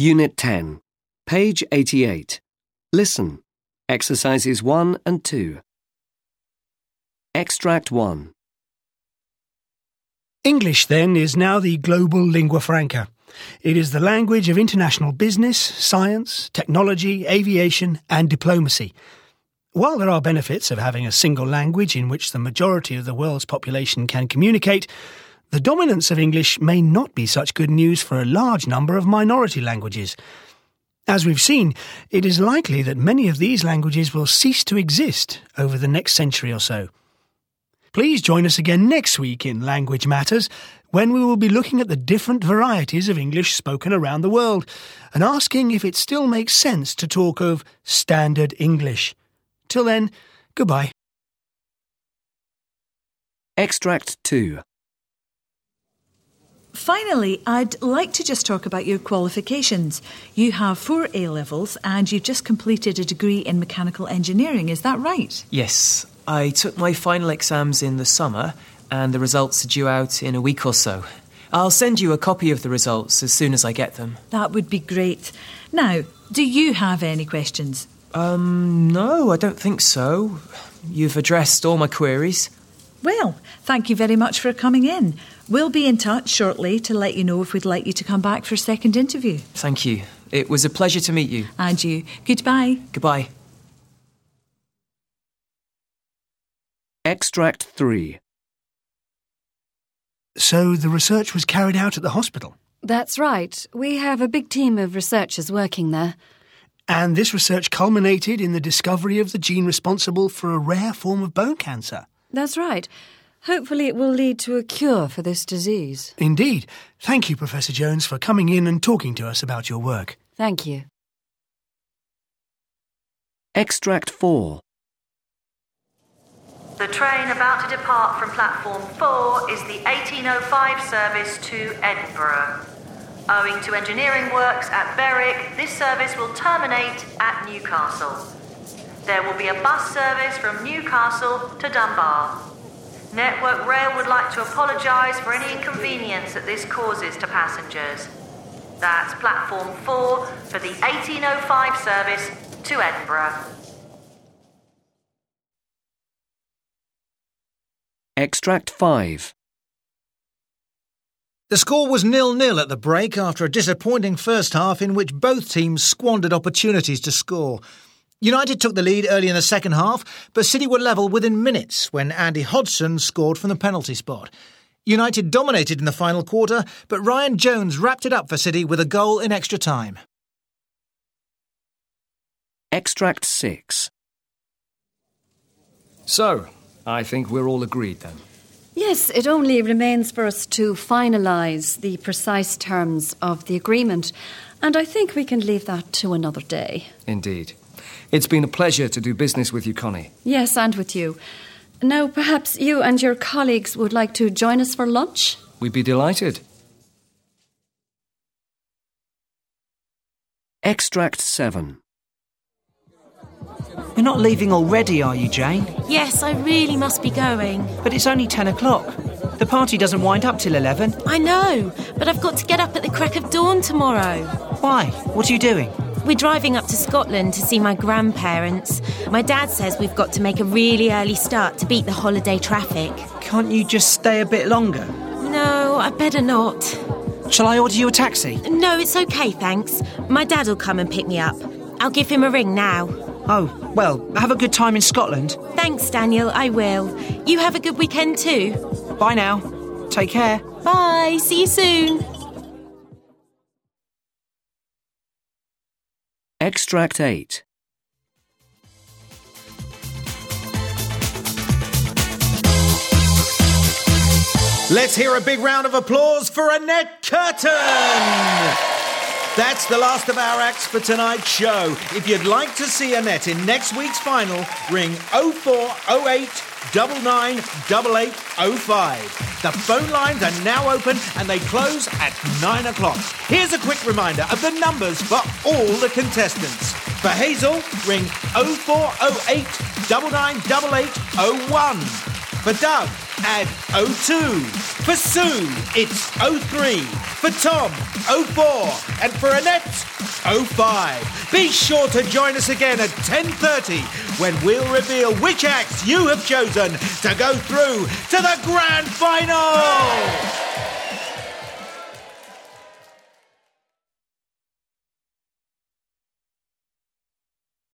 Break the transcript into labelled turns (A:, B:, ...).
A: Unit 10, page 88. Listen. Exercises 1 and 2. Extract 1.
B: English, then, is now the global lingua franca. It is the language of international business, science, technology, aviation, and diplomacy. While there are benefits of having a single language in which the majority of the world's population can communicate, the dominance of English may not be such good news for a large number of minority languages. As we've seen, it is likely that many of these languages will cease to exist over the next century or so. Please join us again next week in Language Matters when we will be looking at the different varieties of English spoken around the world and asking if it still makes sense to talk of standard English. Till then, goodbye.
A: Extract 2.
C: Finally, I'd like to just talk about your qualifications. You have four A levels and you've just completed a degree in mechanical engineering, is that right?
D: Yes, I took my final exams in the summer, and the results are due out in a week or so. I'll send you a copy of the results as soon as I get them.
C: That would be great. Now, do you have any questions?
D: Um, no, I don't think so. You've addressed all my queries.
C: Well, thank you very much for coming in. We'll be in touch shortly to let you know if we'd like you to come back for a second interview.
D: Thank you. It was a pleasure to meet you.
C: And you. Goodbye.
D: Goodbye.
A: Extract 3.
B: So the research was carried out at the hospital.
E: That's right. We have a big team of researchers working there.
B: And this research culminated in the discovery of the gene responsible for a rare form of bone cancer.
E: That's right. Hopefully, it will lead to a cure for this disease.
B: Indeed. Thank you, Professor Jones, for coming in and talking to us about your work.
E: Thank you.
A: Extract 4.
F: The train about to depart from platform 4 is the 1805 service to Edinburgh. Owing to engineering works at Berwick, this service will terminate at Newcastle. There will be a bus service from Newcastle to Dunbar. Network Rail would like to apologise for any inconvenience that this causes to passengers. That's platform 4 for the 1805 service to Edinburgh.
A: Extract 5.
G: The score was nil-nil at the break after a disappointing first half in which both teams squandered opportunities to score. United took the lead early in the second half, but City were level within minutes when Andy Hodgson scored from the penalty spot. United dominated in the final quarter, but Ryan Jones wrapped it up for City with a goal in extra time.
A: Extract 6.
H: So, I think we're all agreed then.
E: Yes, it only remains for us to finalise the precise terms of the agreement, and I think we can leave that to another day.
H: Indeed. It's been a pleasure to do business with you, Connie.
E: Yes, and with you. Now, perhaps you and your colleagues would like to join us for lunch?
H: We'd be delighted.
A: Extract 7.
I: You're not leaving already, are you, Jane?
J: Yes, I really must be going.
I: But it's only 10 o'clock. The party doesn't wind up till 11.
J: I know, but I've got to get up at the crack of dawn tomorrow.
I: Why? What are you doing?
J: We're driving up to Scotland to see my grandparents. My dad says we've got to make a really early start to beat the holiday traffic.
I: Can't you just stay a bit longer?
J: No, I'd better not.
I: Shall I order you a taxi?
J: No, it's okay, thanks. My dad will come and pick me up. I'll give him a ring now.
I: Oh, well, have a good time in Scotland.
J: Thanks, Daniel, I will. You have a good weekend too.
I: Bye now. Take care.
J: Bye, see you soon.
A: Extract 8.
G: Let's hear a big round of applause for Annette Curtin! That's the last of our acts for tonight's show. If you'd like to see Annette in next week's final, ring 0408 998805. The phone lines are now open and they close at 9 o'clock. Here's a quick reminder of the numbers for all the contestants. For Hazel, ring 0408 998801. For Doug, add 02. For Sue, it's 03 For Tom, 04. And for Annette, 05. Be sure to join us again at 10.30 when we'll reveal which acts you have chosen to go through to the grand final.